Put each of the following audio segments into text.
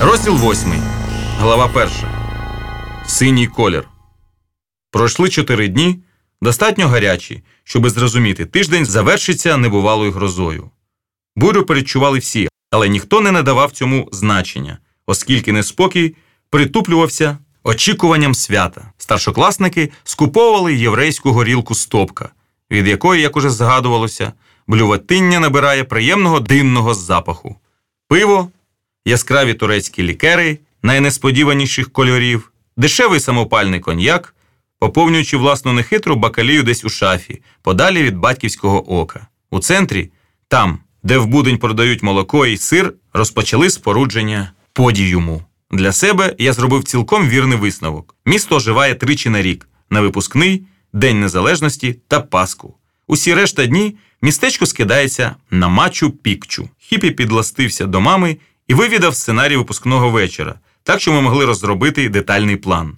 Розділ 8. Глава 1. Синій колір. Пройшли чотири дні, достатньо гарячі, щоби зрозуміти, тиждень завершиться небувалою грозою. Бурю передчували всі, але ніхто не надавав цьому значення, оскільки неспокій притуплювався очікуванням свята. Старшокласники скуповували єврейську горілку стопка, від якої, як уже згадувалося, блюватиння набирає приємного динного запаху. Пиво, яскраві турецькі лікери найнесподіваніших кольорів, дешевий самопальний коньяк, поповнюючи власну нехитру бакалію десь у шафі, подалі від батьківського ока. У центрі, там, де в будень продають молоко і сир, розпочали спорудження подіюму. Для себе я зробив цілком вірний висновок. Місто оживає тричі на рік на випускний, День Незалежності та Пасху. Усі решта дні містечко скидається на мачу пікчу. Хіпі підластився до мами і вивідав сценарій випускного вечора, так що ми могли розробити детальний план.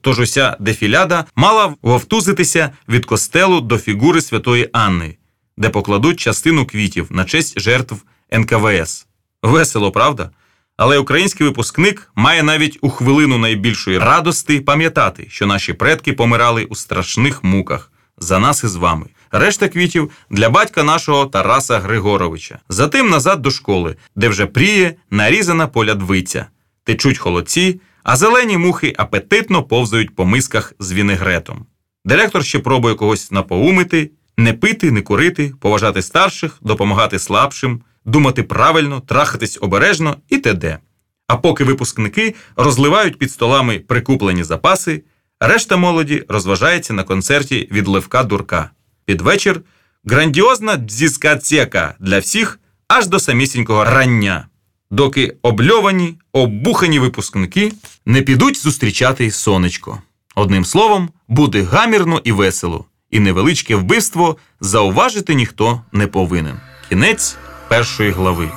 Тож уся дефіляда мала вовтузитися від костелу до фігури святої Анни, де покладуть частину квітів на честь жертв НКВС. Весело, правда? Але український випускник має навіть у хвилину найбільшої радости пам'ятати, що наші предки помирали у страшних муках за нас із вами. Решта квітів для батька нашого Тараса Григоровича. Затим назад до школи, де вже пріє нарізана полядвиця, течуть холодці, а зелені мухи апетитно повзають по мисках з вінегретом. Директор ще пробує когось напоумити, не пити, не курити, поважати старших, допомагати слабшим, думати правильно, трахатись обережно і т.д. А поки випускники розливають під столами прикуплені запаси, решта молоді розважається на концерті від Левка Дурка. Під вечір грандіозна дискотека для всіх аж до самісінького рання, доки обльовані, оббухані випускники не підуть зустрічати сонечко. Одним словом, буде гамірно і весело, і невеличке вбивство зауважити ніхто не повинен. Кінець першої глави.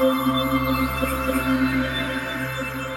Thank you.